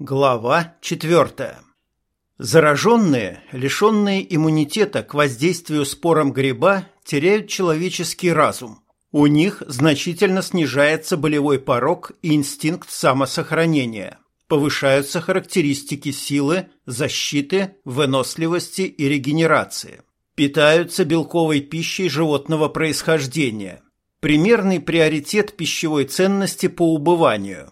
Глава 4. Зараженные, лишенные иммунитета к воздействию спорам гриба, теряют человеческий разум. У них значительно снижается болевой порог и инстинкт самосохранения. Повышаются характеристики силы, защиты, выносливости и регенерации. Питаются белковой пищей животного происхождения. Примерный приоритет пищевой ценности по убыванию.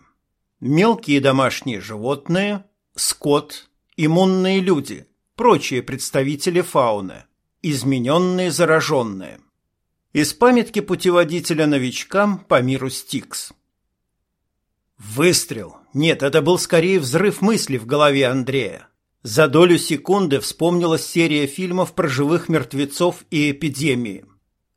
Мелкие домашние животные, скот, иммунные люди, прочие представители фауны, измененные зараженные. Из памятки путеводителя новичкам по миру Стикс. Выстрел. Нет, это был скорее взрыв мысли в голове Андрея. За долю секунды вспомнилась серия фильмов про живых мертвецов и эпидемии.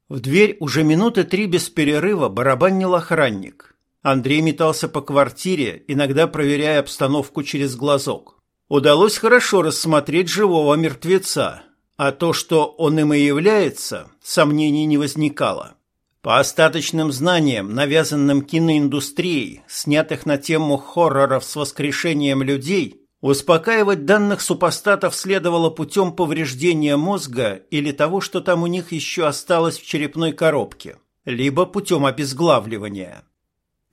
В дверь уже минуты три без перерыва барабанил охранник – Андрей метался по квартире, иногда проверяя обстановку через глазок. Удалось хорошо рассмотреть живого мертвеца, а то, что он им и является, сомнений не возникало. По остаточным знаниям, навязанным киноиндустрией, снятых на тему хорроров с воскрешением людей, успокаивать данных супостатов следовало путем повреждения мозга или того, что там у них еще осталось в черепной коробке, либо путем обезглавливания.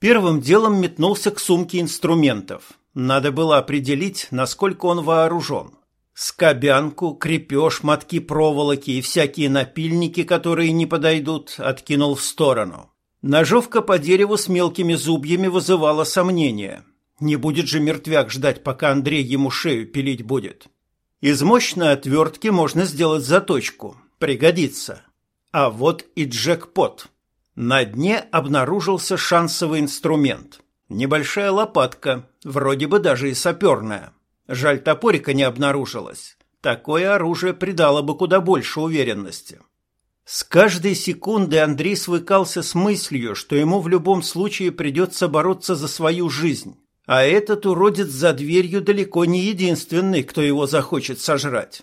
Первым делом метнулся к сумке инструментов. Надо было определить, насколько он вооружен. Скобянку, крепеж, мотки проволоки и всякие напильники, которые не подойдут, откинул в сторону. Ножовка по дереву с мелкими зубьями вызывала сомнения. Не будет же мертвяк ждать, пока Андрей ему шею пилить будет. Из мощной отвертки можно сделать заточку. Пригодится. А вот и джекпот. На дне обнаружился шансовый инструмент. Небольшая лопатка, вроде бы даже и саперная. Жаль, топорика не обнаружилось. Такое оружие придало бы куда больше уверенности. С каждой секунды Андрей свыкался с мыслью, что ему в любом случае придется бороться за свою жизнь. А этот уродец за дверью далеко не единственный, кто его захочет сожрать.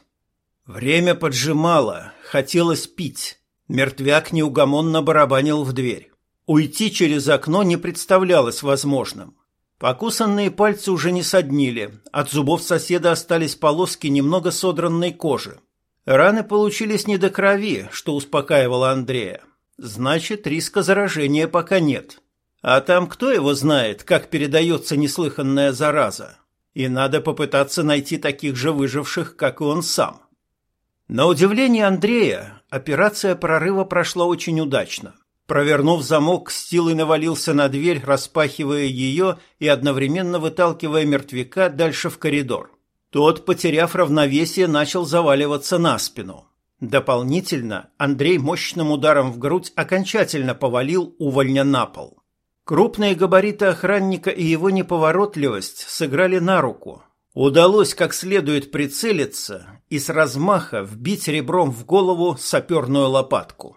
Время поджимало, хотелось пить. Мертвяк неугомонно барабанил в дверь. Уйти через окно не представлялось возможным. Покусанные пальцы уже не соднили, от зубов соседа остались полоски немного содранной кожи. Раны получились не до крови, что успокаивало Андрея. Значит, риска заражения пока нет. А там кто его знает, как передается неслыханная зараза? И надо попытаться найти таких же выживших, как и он сам. На удивление Андрея, операция прорыва прошла очень удачно. Провернув замок, Стилой навалился на дверь, распахивая ее и одновременно выталкивая мертвяка дальше в коридор. Тот, потеряв равновесие, начал заваливаться на спину. Дополнительно Андрей мощным ударом в грудь окончательно повалил увольня на пол. Крупные габариты охранника и его неповоротливость сыграли на руку, Удалось как следует прицелиться и с размаха вбить ребром в голову саперную лопатку.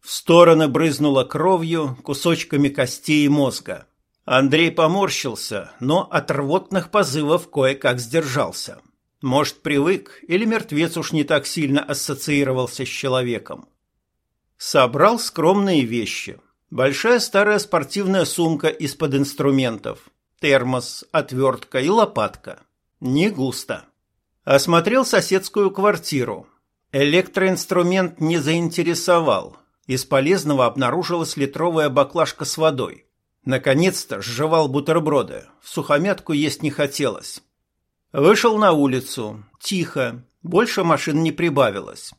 В стороны брызнуло кровью, кусочками костей и мозга. Андрей поморщился, но от рвотных позывов кое-как сдержался. Может, привык, или мертвец уж не так сильно ассоциировался с человеком. Собрал скромные вещи. Большая старая спортивная сумка из-под инструментов, термос, отвертка и лопатка – не густо. Осмотрел соседскую квартиру. Электроинструмент не заинтересовал. Из полезного обнаружилась литровая баклажка с водой. Наконец-то сживал бутерброды. В сухомятку есть не хотелось. Вышел на улицу. Тихо. Больше машин не прибавилось.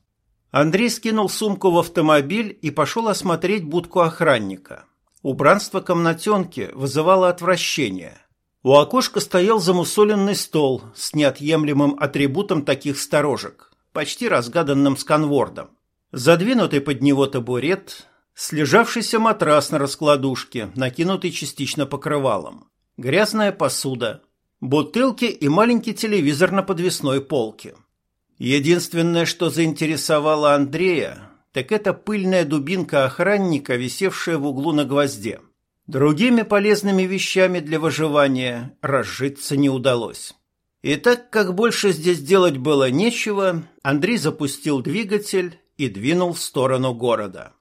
Андрей скинул сумку в автомобиль и пошел осмотреть будку охранника. Убранство комнатенки вызывало отвращение – у окошка стоял замусоленный стол с неотъемлемым атрибутом таких сторожек, почти разгаданным сканвордом. Задвинутый под него табурет, слежавшийся матрас на раскладушке, накинутый частично покрывалом, грязная посуда, бутылки и маленький телевизор на подвесной полке. Единственное, что заинтересовало Андрея, так это пыльная дубинка охранника, висевшая в углу на гвозде – Другими полезными вещами для выживания разжиться не удалось. И так как больше здесь делать было нечего, Андрей запустил двигатель и двинул в сторону города.